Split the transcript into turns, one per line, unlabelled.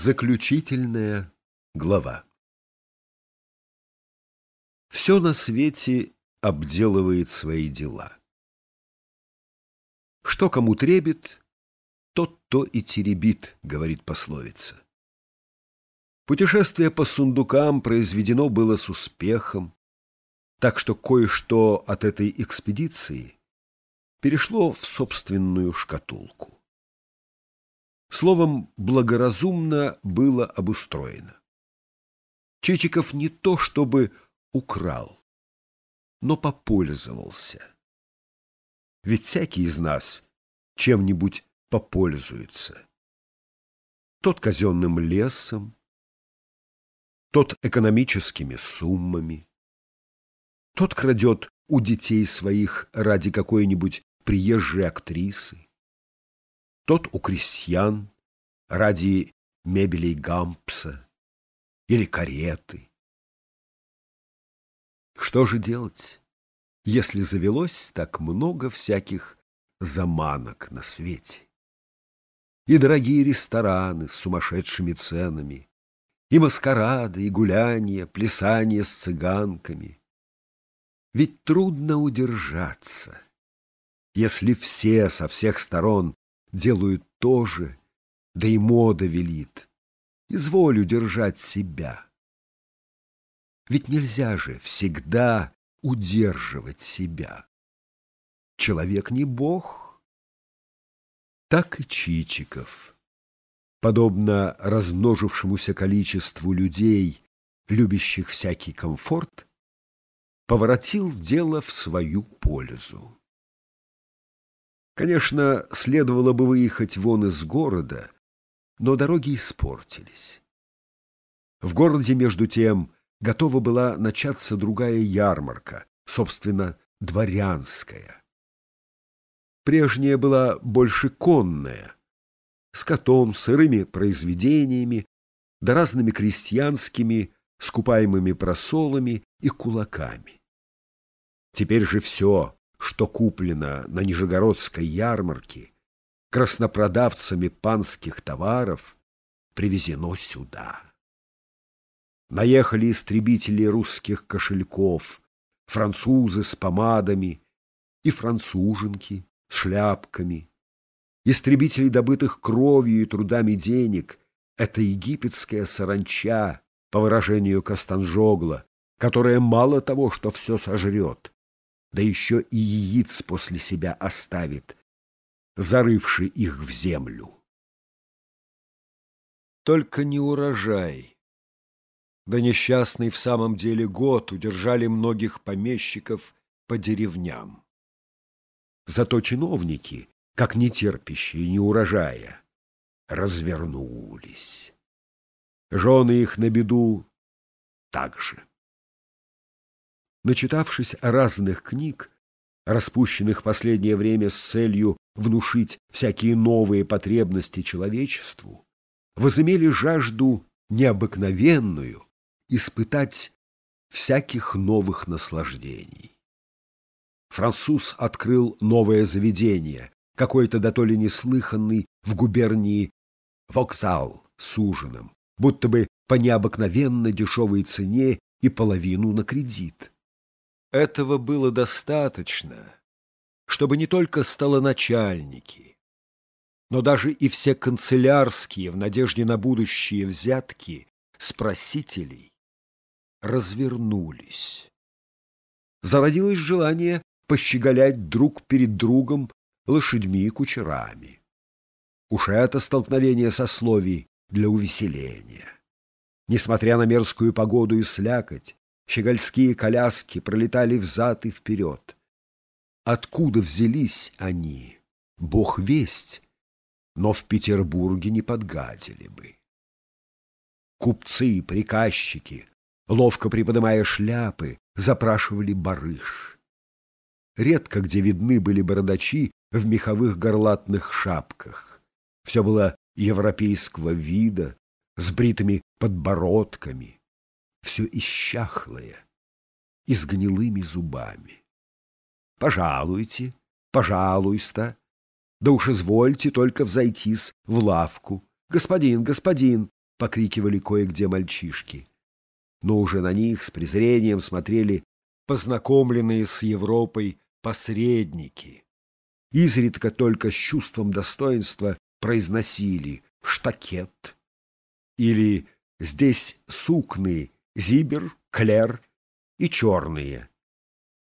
Заключительная глава Все на свете обделывает свои дела. Что кому требит, тот то и теребит, говорит пословица. Путешествие по сундукам произведено было с успехом, так что кое-что от этой экспедиции перешло в собственную шкатулку. Словом, благоразумно было обустроено. Чичиков не то чтобы украл, но попользовался. Ведь всякий из нас чем-нибудь попользуется. Тот казенным лесом, тот экономическими суммами, тот крадет у детей своих ради какой-нибудь приезжей актрисы, тот у крестьян ради мебелей Гампса или кареты. Что же делать, если завелось так много всяких заманок на свете? И дорогие рестораны с сумасшедшими ценами, и маскарады, и гуляния, плясания с цыганками. Ведь трудно удержаться, если все со всех сторон делают то же, да и мода велит. Изволю держать себя. Ведь нельзя же всегда удерживать себя. Человек не бог. Так и Чичиков, подобно размножившемуся количеству людей, любящих всякий комфорт, поворотил дело в свою пользу. Конечно, следовало бы выехать вон из города, но дороги испортились. В городе, между тем, готова была начаться другая ярмарка, собственно, дворянская. Прежняя была больше конная, с котом, сырыми произведениями, да разными крестьянскими, скупаемыми просолами и кулаками. Теперь же все что куплено на Нижегородской ярмарке краснопродавцами панских товаров, привезено сюда. Наехали истребители русских кошельков, французы с помадами и француженки с шляпками. Истребители добытых кровью и трудами денег — это египетская саранча, по выражению Костанжогла, которая мало того, что все сожрет, да еще и яиц после себя оставит, зарывши их в землю. Только не урожай. Да несчастный в самом деле год удержали многих помещиков по деревням. Зато чиновники, как нетерпящие неурожая, развернулись. Жены их на беду так же. Начитавшись разных книг, распущенных в последнее время с целью внушить всякие новые потребности человечеству, возымели жажду необыкновенную испытать всяких новых наслаждений. Француз открыл новое заведение, какой-то дотоле неслыханный в губернии вокзал с ужином, будто бы по необыкновенно дешевой цене и половину на кредит. Этого было достаточно, чтобы не только столоначальники, но даже и все канцелярские в надежде на будущие взятки спросителей развернулись. Зародилось желание пощеголять друг перед другом лошадьми и кучерами. Уж это столкновение сословий для увеселения. Несмотря на мерзкую погоду и слякоть, щегольские коляски пролетали взад и вперед. Откуда взялись они? Бог весть, но в Петербурге не подгадили бы. Купцы, приказчики, ловко приподнимая шляпы, запрашивали барыш. Редко где видны были бородачи в меховых горлатных шапках. Все было европейского вида, с бритыми подбородками все исчахлое и с гнилыми зубами. Пожалуйте, пожалуйста, да уж извольте только взойтись в лавку. Господин, господин, покрикивали кое-где мальчишки. Но уже на них с презрением смотрели познакомленные с Европой посредники. Изредка только с чувством достоинства произносили «штакет» или «здесь сукны, зибер, клер и черные».